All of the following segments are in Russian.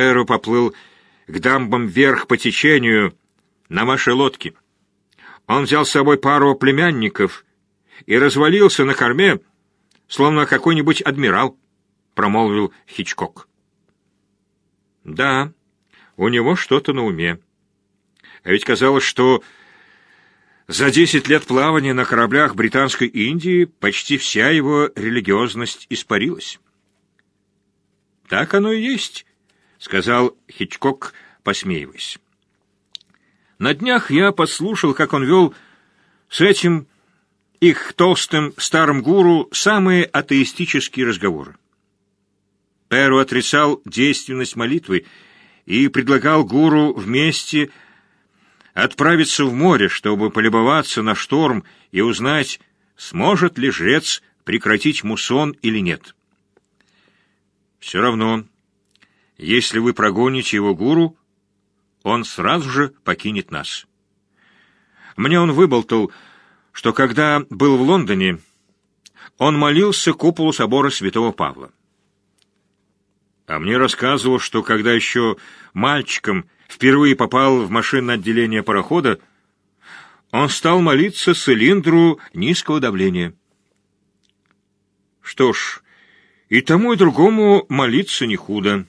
Перо поплыл к дамбам вверх по течению на вашей лодке. Он взял с собой пару племянников и развалился на корме, словно какой-нибудь адмирал, — промолвил Хичкок. Да, у него что-то на уме. А ведь казалось, что за десять лет плавания на кораблях Британской Индии почти вся его религиозность испарилась. «Так оно и есть», — сказал Хичкок, посмеиваясь. «На днях я подслушал, как он вел с этим их толстым старым гуру самые атеистические разговоры. Перу отрицал действенность молитвы и предлагал гуру вместе отправиться в море, чтобы полюбоваться на шторм и узнать, сможет ли жрец прекратить мусон или нет. Все равно, если вы прогоните его гуру, он сразу же покинет нас. Мне он выболтал, что когда был в Лондоне, он молился куполу собора святого Павла. А мне рассказывал, что когда еще мальчиком впервые попал в машинное отделение парохода, он стал молиться цилиндру низкого давления. Что ж, и тому, и другому молиться не худо.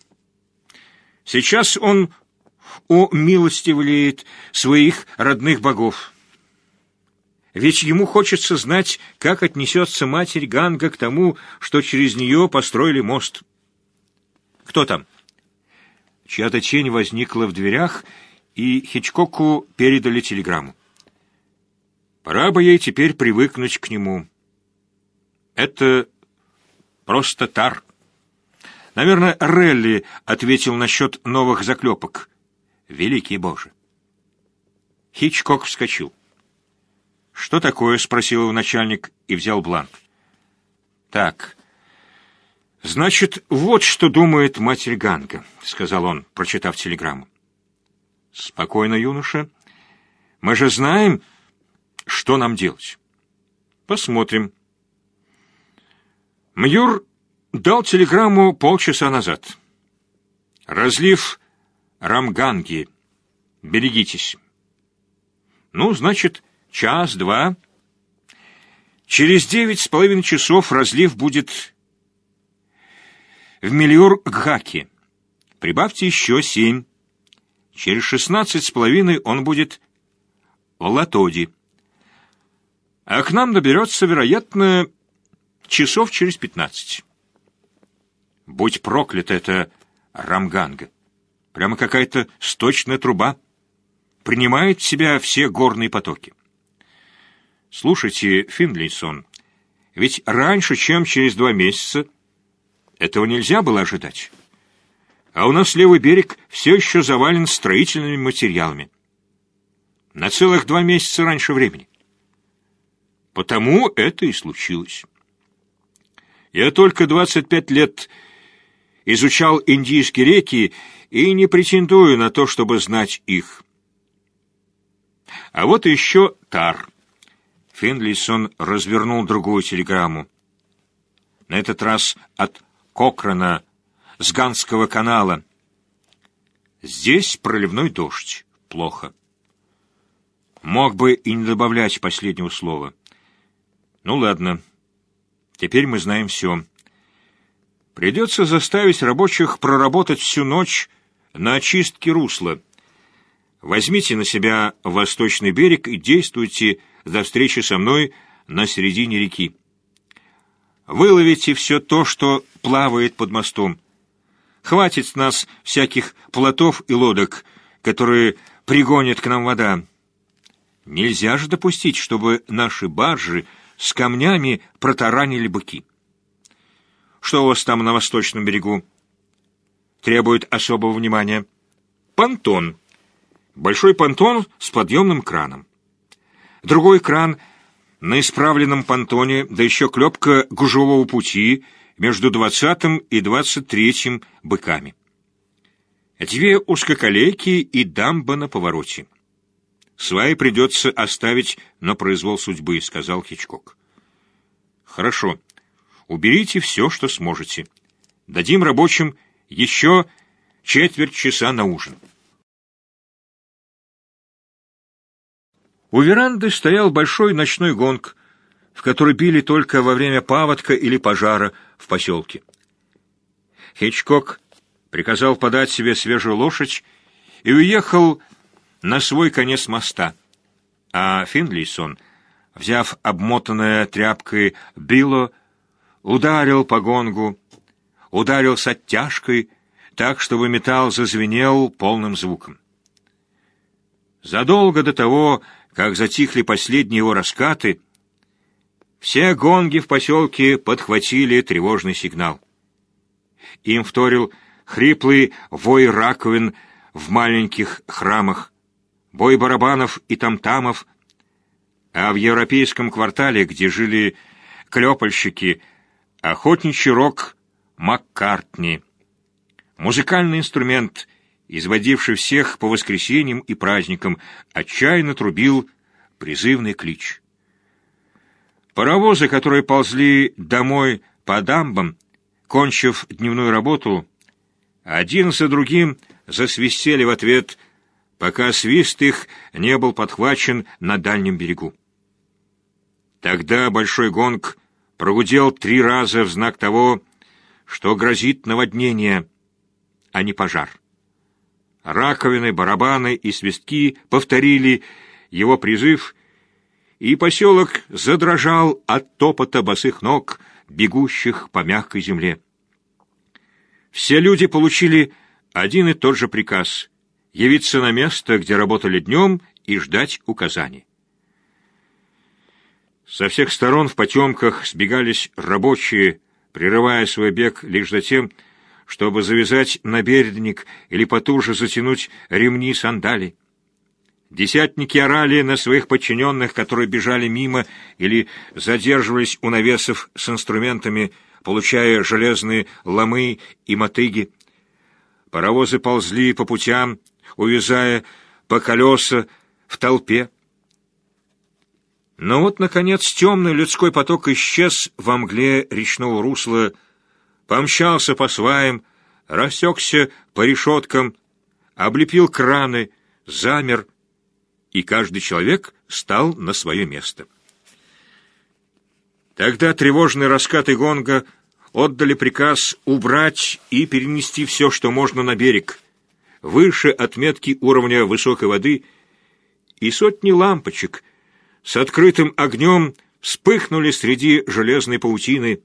Сейчас он умилостивляет своих родных богов. Ведь ему хочется знать, как отнесется матерь Ганга к тому, что через нее построили мост. «Кто там?» Чья-то тень возникла в дверях, и Хичкоку передали телеграмму. Пора бы ей теперь привыкнуть к нему. Это просто тар. Наверное, Релли ответил насчет новых заклепок. Великий Боже! Хичкок вскочил. «Что такое?» — спросил его начальник и взял бланк. «Так, «Значит, вот что думает матерь Ганга», — сказал он, прочитав телеграмму. «Спокойно, юноша. Мы же знаем, что нам делать. Посмотрим». Мьюр дал телеграмму полчаса назад. «Разлив Рамганги. Берегитесь». «Ну, значит, час-два. Через девять с половиной часов разлив будет в Мельюр-Гхаке. Прибавьте еще семь. Через шестнадцать с половиной он будет в Латоде. А к нам доберется, вероятно, часов через пятнадцать. Будь проклята эта Рамганга. Прямо какая-то сточная труба. Принимает в себя все горные потоки. Слушайте, Финлейсон, ведь раньше, чем через два месяца, этого нельзя было ожидать. А у нас левый берег все еще завален строительными материалами. На целых два месяца раньше времени. Потому это и случилось. Я только 25 лет изучал индийские реки и не претендую на то, чтобы знать их. А вот еще Тар. Финлейсон развернул другую телеграмму. На этот раз от Кокрана, с Ганского канала. Здесь проливной дождь. Плохо. Мог бы и не добавлять последнего слова. Ну ладно. Теперь мы знаем все. Придется заставить рабочих проработать всю ночь на очистке русла. Возьмите на себя восточный берег и действуйте до встречи со мной на середине реки. Выловите все то, что плавает под мостом. Хватит с нас всяких плотов и лодок, которые пригонят к нам вода. Нельзя же допустить, чтобы наши баржи с камнями протаранили быки. Что у вас там на восточном берегу? Требует особого внимания. Понтон. Большой понтон с подъемным краном. Другой кран — на исправленном понтоне, да еще клепка гужевого пути между двадцатым и двадцать третьим быками. Две узкоколейки и дамба на повороте. «Сваи придется оставить на произвол судьбы», — сказал Хичкок. «Хорошо. Уберите все, что сможете. Дадим рабочим еще четверть часа на ужин. У веранды стоял большой ночной гонг, в который били только во время паводка или пожара в поселке. Хичкок приказал подать себе свежую лошадь и уехал на свой конец моста, а Финлейсон, взяв обмотанное тряпкой било, ударил по гонгу, ударил с оттяжкой, так, чтобы металл зазвенел полным звуком. Задолго до того, как затихли последние его раскаты, все гонги в поселке подхватили тревожный сигнал. Им вторил хриплый вой раковин в маленьких храмах, бой барабанов и тамтамов, а в европейском квартале, где жили клепальщики, охотничий рок Маккартни. Музыкальный инструмент, изводивший всех по воскресеньям и праздникам, отчаянно трубил призывный клич. Паровозы, которые ползли домой по дамбам, кончив дневную работу, один за другим засвистели в ответ, пока свист их не был подхвачен на дальнем берегу. Тогда большой гонг прогудел три раза в знак того, что грозит наводнение, а не пожар. Раковины, барабаны и свистки повторили его призыв, и поселок задрожал от топота босых ног, бегущих по мягкой земле. Все люди получили один и тот же приказ — явиться на место, где работали днем, и ждать указаний. Со всех сторон в потемках сбегались рабочие, прерывая свой бег лишь за тем, чтобы завязать набердник или потуже затянуть ремни сандали. Десятники орали на своих подчиненных, которые бежали мимо или задерживались у навесов с инструментами, получая железные ломы и мотыги. Паровозы ползли по путям, увязая по колеса в толпе. Но вот, наконец, темный людской поток исчез во мгле речного русла, помчался по сваям, рассекся по решеткам, облепил краны, замер, и каждый человек стал на свое место. Тогда тревожные раскаты гонга отдали приказ убрать и перенести все, что можно на берег, выше отметки уровня высокой воды, и сотни лампочек — с открытым огнем вспыхнули среди железной паутины.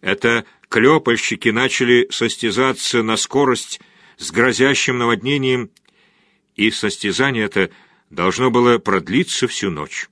Это клепальщики начали состязаться на скорость с грозящим наводнением, и состязание это должно было продлиться всю ночь.